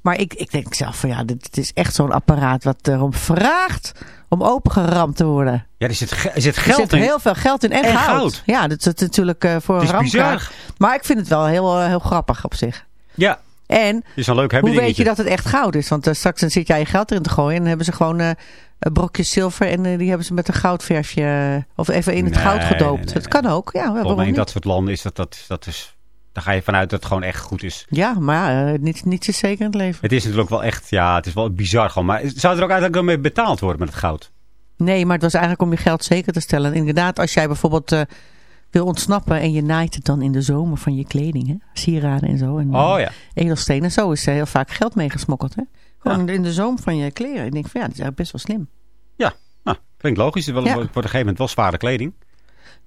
Maar ik, ik denk zelf van, ja, dit, dit is echt zo'n apparaat wat erom vraagt om opengeramd te worden. Ja, er zit, er zit Er geld zit in. heel veel geld in en, En goud. goud. Ja, dat is natuurlijk eh, voor een bizar. Maar ik vind het wel heel, eh, heel grappig op zich. Ja. En is een leuk hebben hoe weet je dat het echt goud is? Want eh, straks dan zit jij je geld erin te gooien en dan hebben ze gewoon een brokjes zilver en die hebben ze met een goudversje eh, of even in het Nee, goud gedoopt. nee, nee, dat kan ook. Ja, waarom in dat soort landen is dat, dat, dat is Dan ga je vanuit dat het gewoon echt goed is. Ja, maar ja, eh, niets, niets is zeker in het leven. Het is natuurlijk wel echt, ja, het is wel bizar gewoon. Maar zou er ook eigenlijk dan mee betaald worden met het goud? Nee, maar het was eigenlijk om je geld zeker te stellen. Inderdaad, als jij bijvoorbeeld eh, wil ontsnappen en je naait het dan in de zomer van je kleding. Hè? Sieraden en zo. En, Oh ja. Edelstenen. Zo is er heel vaak geld meegesmokkeld. Hè? Gewoon in de zomer van je kleren. Ik denk van ja, dat is eigenlijk best wel slim. Ja, nou, klinkt logisch. Het wel, wordt op een gegeven moment wel zware kleding.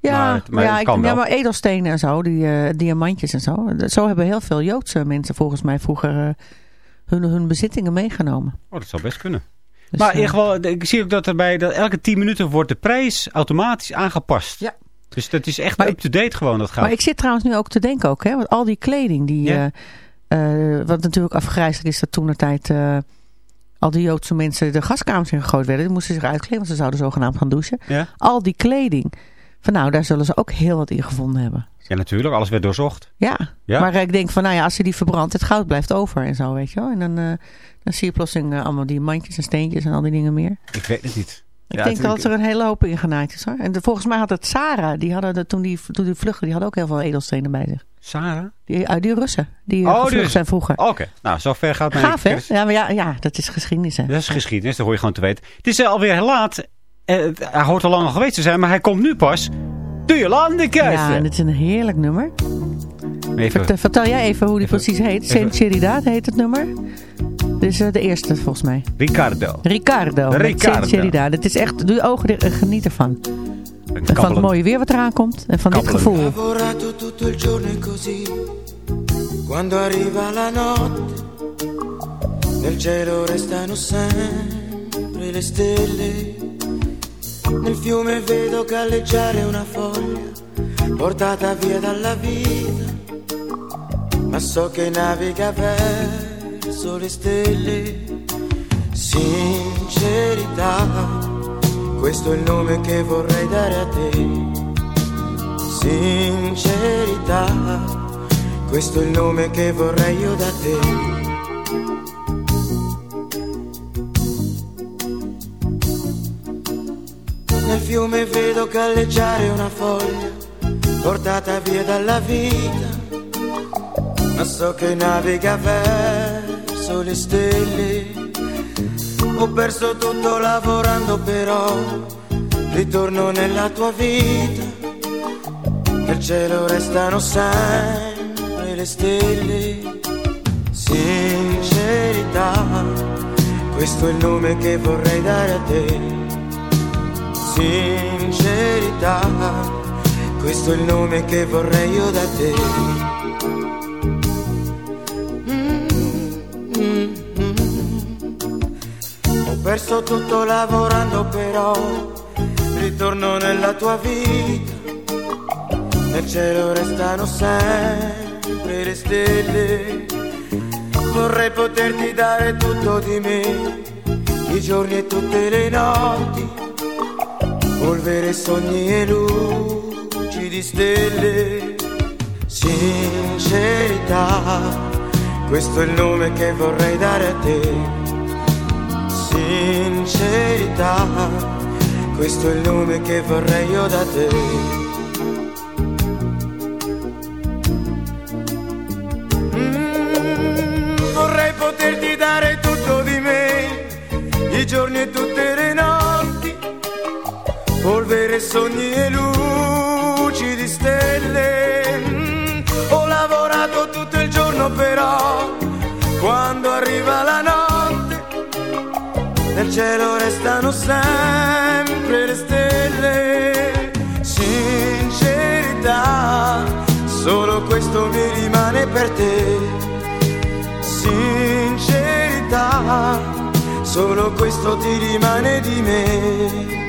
Ja, Maar maar, het- maar ja, het ik, ja, maar edelstenen en zo, die eh, diamantjes en zo. Zo hebben heel veel Joodse mensen volgens mij vroeger eh, hun, hun bezittingen meegenomen. Oh, dat zou best kunnen. Dus, maar in eh, ieder geval, ik zie ook dat er bij dat elke 10 minuten wordt de prijs automatisch aangepast. Ja. Dus dat is echt up-to-date gewoon, dat goud. Maar ik zit trouwens nu ook te denken ook, hè, want al die kleding die, Ja. eh, eh, wat natuurlijk afgrijzelijk is dat toen de tijd eh, al die Joodse mensen de gaskamers in gegooid werden, die moesten zich uitkleden, want ze zouden zogenaamd gaan douchen. Ja. Al die kleding, van nou, daar zullen ze ook heel wat in gevonden hebben. Ja, natuurlijk. Alles werd doorzocht. Ja, Ja? maar ik denk van, nou ja, als ze die verbrandt, het goud blijft over en zo, weet je wel. En dan, eh, dan zie je plotseling eh, allemaal diamantjes en steentjes en al die dingen meer. Ik weet het niet. Ik Ja, denk dat er een hele hoop in genaaid is hoor. En de, volgens mij had het Sarah, die hadden de, toen, die, toen die vluchten, die hadden ook heel veel edelstenen bij zich. Sarah? Die, uit die Russen, die Oh, die zijn vroeger. Oké, nou, zover gaat mijn Gaaf hè? Ja, maar ja, ja, dat is geschiedenis hè. Dat is geschiedenis, dat hoor je gewoon te weten. Het is alweer laat. Eh, het- hij hoort al lang al geweest te zijn, maar hij komt nu pas. De Jolandekeuze. Ja, en het is een heerlijk nummer. Even, Vertel, vertel jij even hoe die precies heet. Sinceridad heet het nummer. Eh, de eerste volgens mij. Ricardo. Ricardo. Ricardo. Sinceridad. Het is echt, doe je ogen geniet ervan. En van het mooie weer wat eraan komt. En van dit gevoel. quando arriva la notte nel cielo restano sempre le stelle nel fiume vedo galleggiare una foglia portata via dalla vita. Ma so che naviga verso le stelle. Sincerità questo è il nome che vorrei dare a te. Sincerità, questo è il nome che vorrei io da te. Fiume vedo galleggiare una foglia, portata via dalla vita, ma so che naviga verso le stelle. Ho perso tutto lavorando però, ritorno nella tua vita nel cielo restano sempre le stelle. Sincerità, questo è il nome che vorrei dare a te. Sincerità, questo è il nome che vorrei io da te. Mm, mm, mm. Ho perso tutto lavorando però, ritorno nella tua vita nel cielo restano sempre le stelle. Vorrei poterti dare tutto di me, i giorni e tutte le notti, polvere, sogni e luci di stelle. Sincerità, questo è il nome che vorrei dare a te. Sincerità, questo è il nome che vorrei io da te. vorrei poterti dare tutto di me, i giorni e tutte le polvere, sogni e luci di stelle. Ho lavorato tutto il giorno però, quando arriva la notte, nel cielo restano sempre le stelle. Sincerità, solo questo mi rimane per te sincerità, solo questo ti rimane di me.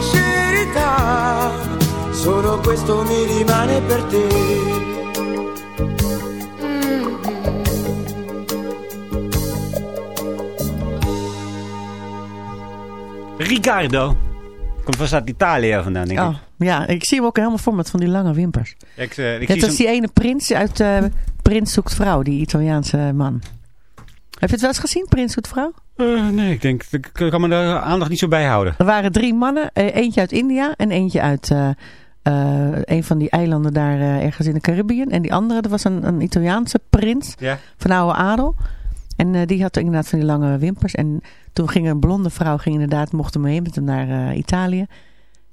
Sincerità, solo questo mi rimane per te. Ricardo. Komt van Zuid-Italië vandaan, denk ik. Oh, ja, ik zie hem ook helemaal voor met van die lange wimpers. Ik, eh, ik Net zie als zo'n- die ene prins uit eh, Prins zoekt vrouw, die Italiaanse man. Heb je het wel eens gezien, Prins vrouw? Eh, nee, ik denk, ik kan me de aandacht niet zo bijhouden. Er waren drie mannen, eh, eentje uit India en eentje uit, eh, een van die eilanden daar ergens in de Caribbean. En die andere, dat was een, een Italiaanse prins van oude adel. En die had inderdaad van die lange wimpers. En toen ging een blonde vrouw, ging inderdaad, mocht hem mee met hem naar Italië.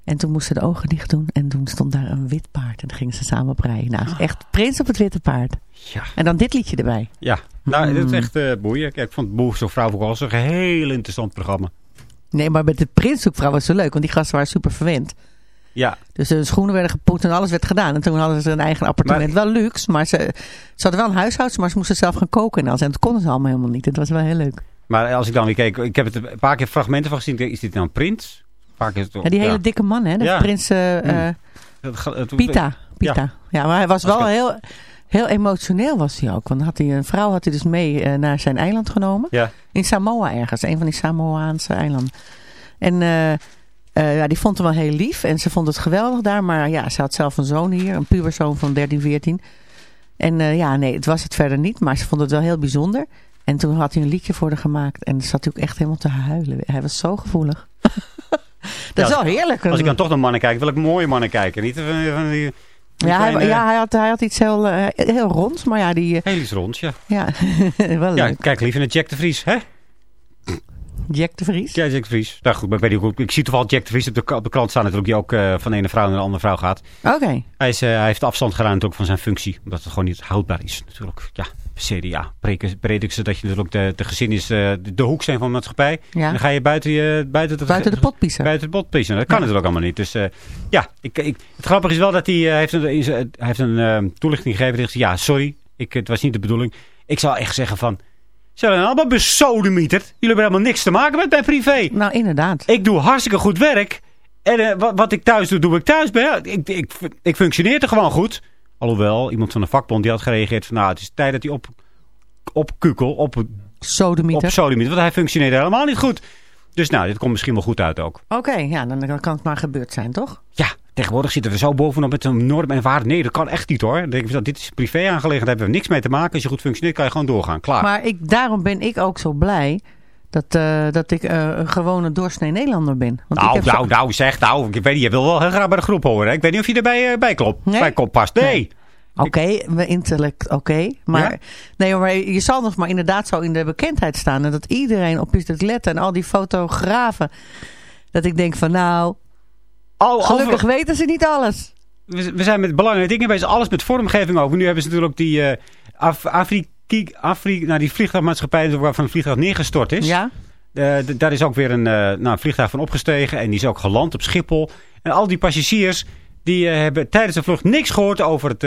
En toen moest ze de ogen dicht doen. En toen stond daar een wit paard. En dan gingen ze samen op rijden. Nou, echt prins op het witte paard. Ja. En dan dit liedje erbij. Ja, nou, dat is Mm. echt eh boeien. Kijk, ik vond Boer zo'n vrouw ook al zo'n heel interessant programma. Nee, maar met de prinszoekvrouw was zo leuk. Want die gasten waren super verwend. Ja, Dus de schoenen werden gepoet en alles werd gedaan. En toen hadden ze een eigen appartement. wel luxe, maar ze, ze hadden wel een huishoudster, maar ze moesten zelf gaan koken en alles. En dat konden ze allemaal helemaal niet. Het was wel heel leuk. maar als ik dan weer keek, ik heb het een paar keer fragmenten van gezien. Is dit nou een prins? Vaak is het, Ja, die hele dikke man, hè? De Ja. prins eh, eh, ga- het- Pita. Pita. Ja. maar hij was wel heel, heel emotioneel was hij ook. Want had hij een vrouw had hij dus mee eh, naar zijn eiland genomen. Ja. In Samoa ergens. Een van die Samoaanse eilanden. En eh, eh, ja, die vond hem wel heel lief. En ze vond het geweldig daar. Maar ja, ze had zelf een zoon hier. Een puberzoon van 13, 14. En eh, ja, nee, het was het verder niet. Maar ze vond het wel heel bijzonder. En toen had hij een liedje voor haar gemaakt. En zat hij ook echt helemaal te huilen. Hij was zo gevoelig. (laughs) (laughs) dat is wel heerlijk. Als ik dan toch naar mannen kijk, wil ik mooie mannen kijken. Niet van, van die... Ja, hij, kleine- ja hij, had, hij had iets heel, eh, heel ronds, maar ja, die... eh, Heel iets ronds, ja. ja, (laughs) wel Ja, kijk liever naar Jack de Vries, hè? Jack de Vries. Ja, Jack de Vries. Nou goed, maar ik weet niet. Ik zie toevallig Jack de Vries op de, op de krant staan natuurlijk, die ook eh, van de ene vrouw naar de andere vrouw gaat. Oké. Hij, is, hij heeft afstand gedaan natuurlijk van zijn functie. Omdat het gewoon niet houdbaar is. Natuurlijk, ja, CDA. Prediken, prediken ze dat je natuurlijk de, de gezin is eh, de, de hoek zijn van de maatschappij. Ja. En dan ga je buiten, je, buiten, het, Buiten de pot piezen. Buiten de pot piezen. Dat kan Ja. natuurlijk allemaal niet. Dus eh, ja, ik, ik, het grappige is wel dat hij, eh, heeft een, in zijn- hij heeft een eh, toelichting gegeven. Hij zegt, ja, sorry, ik, het was niet de bedoeling. Ik zou echt zeggen van... Ze zijn allemaal besodemieterd. Jullie hebben helemaal niks te maken met mijn privé. Nou, inderdaad. Ik doe hartstikke goed werk. En eh, wat, wat ik thuis doe, doe ik thuis. Ben. Ik, ik, ik functioneer er gewoon goed. Alhoewel, iemand van de vakbond die had gereageerd van... Nou, het is tijd dat hij op, op kukel, op, Sodemieter. op sodemieter. Want hij functioneerde helemaal niet goed. Dus nou, dit komt misschien wel goed uit ook. Oké, ja, dan, kan het maar gebeurd zijn, toch? Ja, tegenwoordig zitten we zo bovenop met een norm en waarde. Nee, dat kan echt niet hoor. Dan denk ik, dit is privé-aangelegenheid. Daar hebben we niks mee te maken. Als je goed functioneert, kan je gewoon doorgaan. Klaar. Maar ik, daarom ben ik ook zo blij dat, eh, dat ik eh, een gewone doorsnee Nederlander ben. Want ik nou, heb zo- nou, nou, zeg nou. Ik weet niet, je wil wel heel graag bij de groep horen. Hè? Ik weet niet of je erbij eh, bij klopt. Nee? Bij kop past. Nee. Oké, mijn intellect, oké. maar, Ja? nee, maar je zal nog maar inderdaad zo in de bekendheid staan. En dat iedereen op je zit letten. En al die fotografen. Dat ik denk van nou, Al, gelukkig over- weten ze niet alles. we, we zijn met belangrijke dingen bezig. Alles met vormgeving over. Nu hebben ze natuurlijk die eh Afriki, Afri, nou, die vliegtuigmaatschappij waarvan het vliegtuig neergestort is. Ja? Eh, daar is ook weer een, eh, nou, een vliegtuig van opgestegen. En die is ook geland op Schiphol. En al die passagiers die eh, hebben tijdens de vlucht niks gehoord over, het,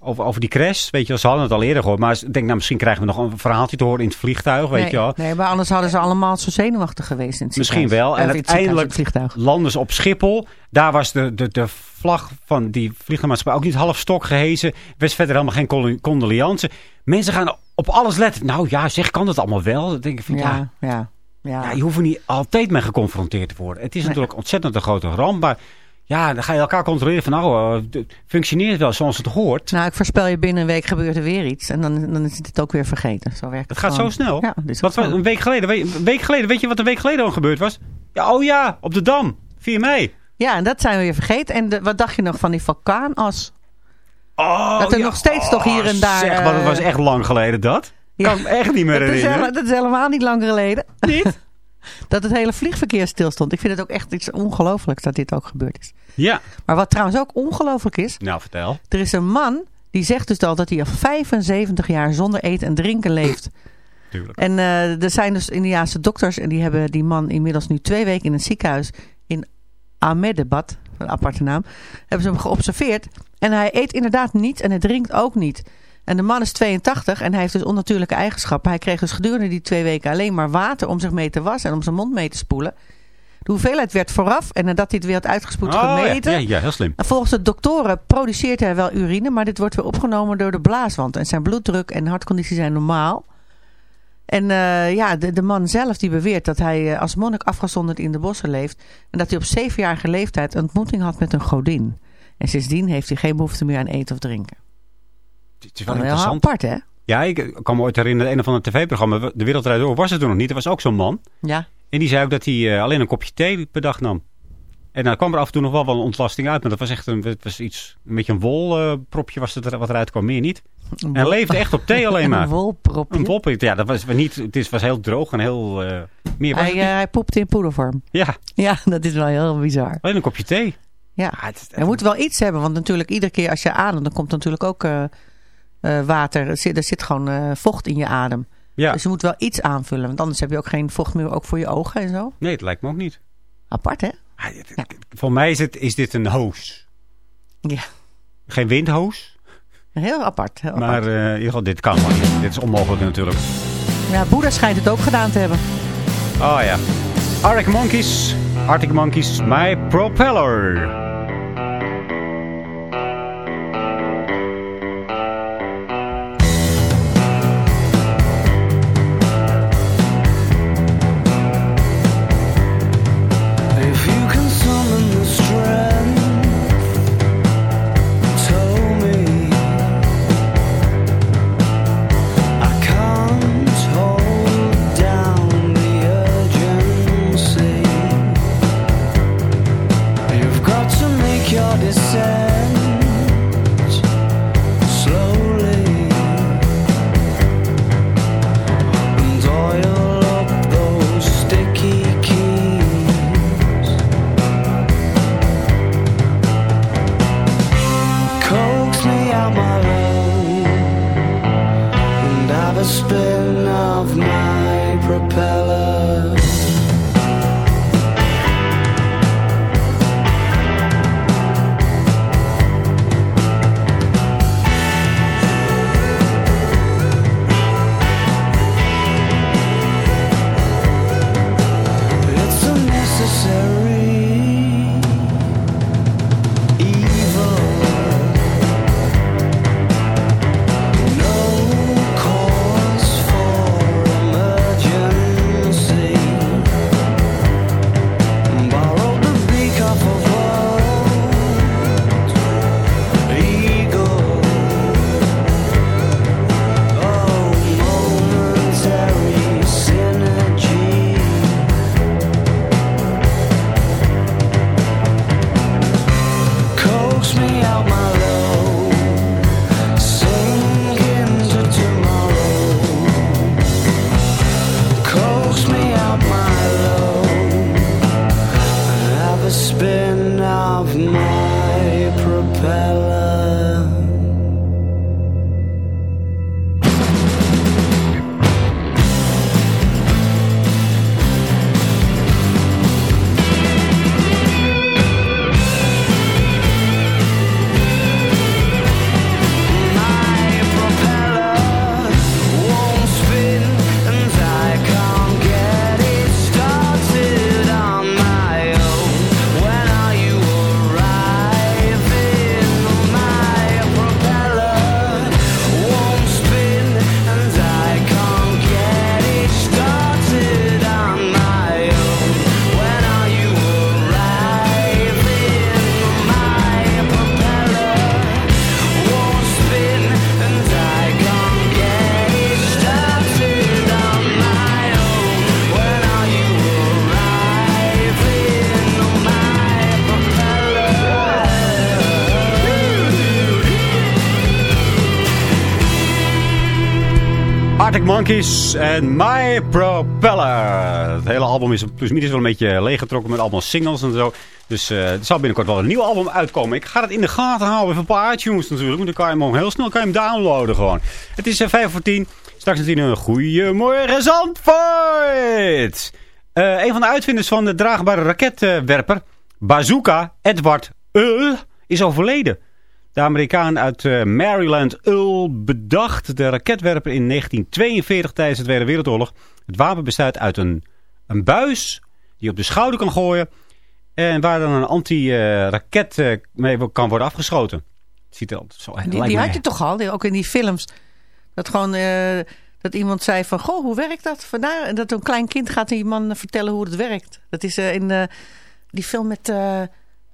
over, over die crash. Weet je wel, ze hadden het al eerder gehoord. Maar ik denk, nou, misschien krijgen we nog een verhaaltje te horen in het vliegtuig. Weet nee, je wel. nee, maar anders hadden ze allemaal zo zenuwachtig geweest in het Misschien wel. En uiteindelijk landen ze op Schiphol. Daar was de, de, de vlag van die vliegtuigmaatschappij ook niet half stok gehezen. Er was verder helemaal geen condoliance. Mensen gaan op alles letten. Nou ja, zeg, kan dat allemaal wel? Dan denk ik van, ja, Ja, ja, ja. ja, je hoeft er niet altijd mee geconfronteerd te worden. Het is natuurlijk ontzettend een grote ramp. Maar ja, dan ga je elkaar controleren van, nou, eh, functioneert het wel zoals het hoort. Nou, ik voorspel je binnen een week gebeurt er weer iets. En dan, dan is het ook weer vergeten. Zo werkt Het het gaat gewoon. zo snel. Ja, is wat een week geleden? Weet, een week geleden, weet je wat een week geleden al gebeurd was? Ja, oh ja, op de Dam. 4 mei. Ja, en dat zijn we weer vergeten. En de, wat dacht je nog van die vulkaanas? Oh, dat er ja. nog steeds toch hier en daar... Zeg, maar dat eh, was echt lang geleden dat. ja. Kan me echt niet meer dat is, herinneren. hele- dat is helemaal niet lang geleden. (laughs) Niet? dat het hele vliegverkeer stilstond. Ik vind het ook echt iets ongelooflijks dat dit ook gebeurd is. Ja. Maar wat trouwens ook ongelooflijk is... Nou, vertel. Er is een man die zegt dus al dat hij al 75 jaar zonder eten en drinken leeft. (clears throat) Tuurlijk. En eh, er zijn dus Indiaanse dokters en die hebben die man inmiddels nu twee weken in een ziekenhuis in Ahmedabad, een aparte naam, hebben ze hem geobserveerd. En hij eet inderdaad niet en hij drinkt ook niet. En de man is 82 en hij heeft dus onnatuurlijke eigenschappen. Hij kreeg dus gedurende die twee weken alleen maar water om zich mee te wassen en om zijn mond mee te spoelen. De hoeveelheid werd vooraf en nadat hij het weer had uitgespoeld Oh, ja. gemeten. Ja, ja, heel slim. En volgens de doktoren produceert hij wel urine, maar dit wordt weer opgenomen door de blaaswand. En zijn bloeddruk en hartconditie zijn normaal. En eh, ja, de, de man zelf die beweert dat hij eh, als monnik afgezonderd in de bossen leeft. En dat hij op zevenjarige leeftijd een ontmoeting had met een godin. En sindsdien heeft hij geen behoefte meer aan eten of drinken. Het is wel heel interessant. apart, hè? Ja, ik kan me ooit herinneren, een of ander tv-programma, De Wereld Draait Door, was het toen nog niet. Er was ook zo'n man. Ja. En die zei ook dat hij eh, alleen een kopje thee per dag nam. En dan kwam er af en toe nog wel wel een ontlasting uit. Maar dat was echt een, het was iets, een beetje een wolpropje was het er, wat eruit kwam. Meer niet. En hij leefde echt op thee (laughs) alleen maar. Een wolpropje. Een wolpje. Ja, dat was niet, het is, was heel droog en heel... eh, meer was Hij, eh, hij poepte in poedervorm. Ja, Ja, (laughs) dat is wel heel bizar. alleen een kopje thee. Ja, er moet wel iets hebben. Want natuurlijk iedere keer als je ademt, dan komt natuurlijk ook eh, eh, water. Er zit, er zit gewoon eh, vocht in je adem. Ja. Dus je moet wel iets aanvullen. Want anders heb je ook geen vocht meer ook voor je ogen en zo. Nee, het lijkt me ook niet. Apart, hè? Voor mij is, het, is dit een hoos. Ja. Geen windhoos. Heel apart. Heel Maar apart. in ieder geval, dit kan maar niet. Dit is onmogelijk natuurlijk. Ja, Boeddha schijnt het ook gedaan te hebben. Oh ja. Arctic Monkeys. Arctic Monkeys, My Propeller. Monkeys en My Propeller. Het hele album is plusminus wel een beetje leeggetrokken met allemaal singles en zo. Dus eh, er zal binnenkort wel een nieuw album uitkomen. Ik ga het in de gaten houden. Even een paar iTunes natuurlijk. Want dan kan je hem heel snel kan je hem downloaden gewoon. Het is uh, 5 voor 10. Straks natuurlijk een goeiemorgen Zandvoort. Eh een van de uitvinders van de draagbare raketwerper, Bazooka, Edward Earl, is overleden. De Amerikaan uit eh, Maryland, Earl, bedacht de raketwerper in 1942 tijdens de Tweede Wereldoorlog. Het wapen bestaat uit een, een buis die je op de schouder kan gooien. En waar dan een anti-raket eh, mee kan worden afgeschoten. Het ziet er altijd zo Die, lijkt die me- had je toch al, die- ook in die films. Dat gewoon, eh, dat iemand zei van, goh, hoe werkt dat? Vandaar, en dat een klein kind gaat die man vertellen hoe het werkt. Dat is in die film met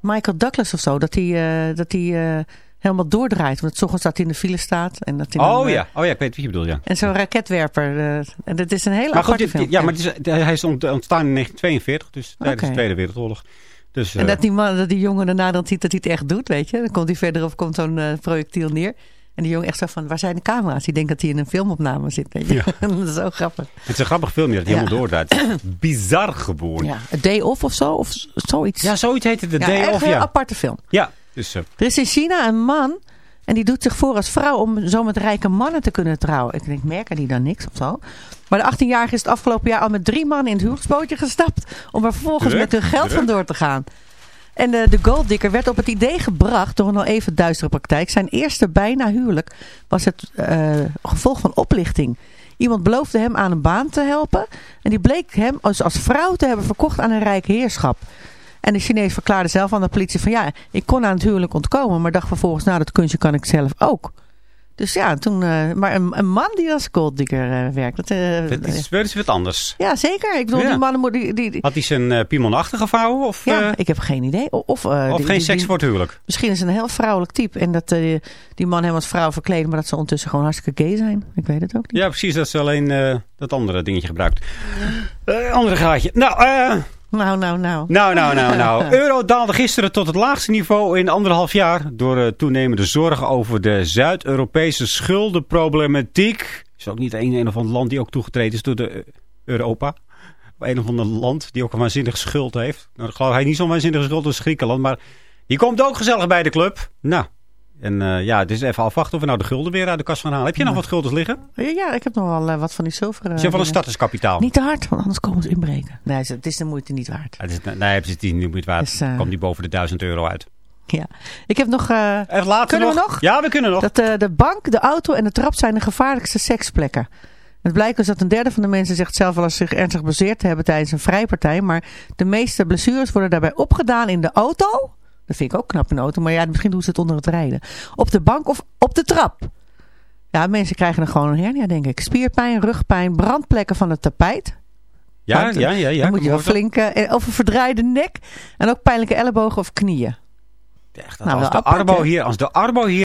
Michael Douglas of zo. Dat hij dat die, eh, helemaal doordraait. Want soms dat hij in de file staat. En dat hij Oh eh, ja. oh ja, ik weet wie je bedoelt, ja. En zo'n raketwerper. eh, en dat is een hele Maar goed, dit- film. ja, maar het is, hij is ont- ontstaan in 1942, dus tijdens de Tweede Wereldoorlog. Dus, En eh, dat die, man, dat die jongen daarna dan ziet dat hij het echt doet, weet je. Dan komt hij verderop, komt zo'n eh, projectiel neer. En die jongen echt zo van, waar zijn de camera's? Die denkt dat hij in een filmopname zit, weet je. Ja. (laughs) dat is zo grappig. Het is een grappig filmpje dat hij Ja. helemaal doordraait. Bizar gewoon. Ja, A Day Off of zo, of zoiets. Ja, zoiets heette de Ja, Day Off, een ja. aparte film. Ja, dus... eh, Er is in China een man en die doet zich voor als vrouw om zo met rijke mannen te kunnen trouwen. Ik denk, merken die dan niks of zo? Maar de 18-jarige is het afgelopen jaar al met drie mannen in het huwelijksbootje gestapt. Om er vervolgens Druk, met hun geld druk. vandoor te gaan. En de, de golddigger werd op het idee gebracht door een al even duistere praktijk. Zijn eerste bijna huwelijk was het eh, gevolg van oplichting. Iemand beloofde hem aan een baan te helpen. En die bleek hem als, als vrouw te hebben verkocht aan een rijk heerschap. En de Chinees verklaarde zelf aan de politie van ja, ik kon aan het huwelijk ontkomen. Maar dacht vervolgens, nou dat kunstje kan ik zelf ook. Dus ja, toen, eh, maar een, een man die als golddigger eh, werkt. Dat, eh, dat is eens wat anders. ja, zeker. Ik bedoel, Ja. die mannen. Die, die, die- Had hij zijn uh, piemel achtergevouwen? Of, ja, ik heb geen idee. Of, of die- geen seks voor het huwelijk? Misschien is het een heel vrouwelijk type. En dat die man hem als vrouw verkleden. Maar dat ze ondertussen gewoon hartstikke gay zijn. Ik weet het ook niet. Ja, precies. Dat ze alleen dat andere dingetje gebruikt. Andere gaatje. Nou, eh... Nou, nou, nou. Nou, nou, nou, nou. (laughs) Euro daalde gisteren tot het laagste niveau in anderhalf jaar. Door eh, toenemende zorgen over de Zuid-Europese schuldenproblematiek. Is ook niet een, een of ander land die ook toegetreden is door de eh, Europa. Een of ander land die ook een waanzinnige schuld heeft. Nou, ik geloof hij niet zo'n waanzinnige schuld als Griekenland. Maar die komt ook gezellig bij de club. Nou, en eh, ja, het is even afwachten of we nou de gulden weer uit de kast gaan halen. Heb je nog wat guldens liggen? Ja, ik heb nog wel eh, wat van die zilveren... Is je van een dingen. starterskapitaal? Niet te hard, want anders komen ze inbreken. Nee, het is de moeite niet waard. Ja, het is, nee, het is die niet moet waard. Dus, eh, Komt die boven de 1000 euro uit. Ja. Ik heb nog... eh, Echt later kunnen nog? we nog? Ja, we kunnen nog. Dat eh, de bank, de auto en de trap zijn de gevaarlijkste seksplekken. Het blijkt dus dat een derde van de mensen zegt zelf wel eens zich ernstig bezeerd te hebben tijdens een vrijpartij. Maar de meeste blessures worden daarbij opgedaan in de auto. Dat vind ik ook knap de auto. Maar ja, misschien doen ze het onder het rijden. Op de bank of op de trap. Ja, mensen krijgen dan gewoon een hernia, denk ik. Spierpijn, rugpijn, brandplekken van het tapijt. Ja, ja, ja. ja. Dan moet je wel flink... eh, of een verdraaide nek. En ook pijnlijke ellebogen of knieën. Echt, Nou, als, de Arbo hier, als de Arbo hier